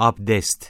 abdest.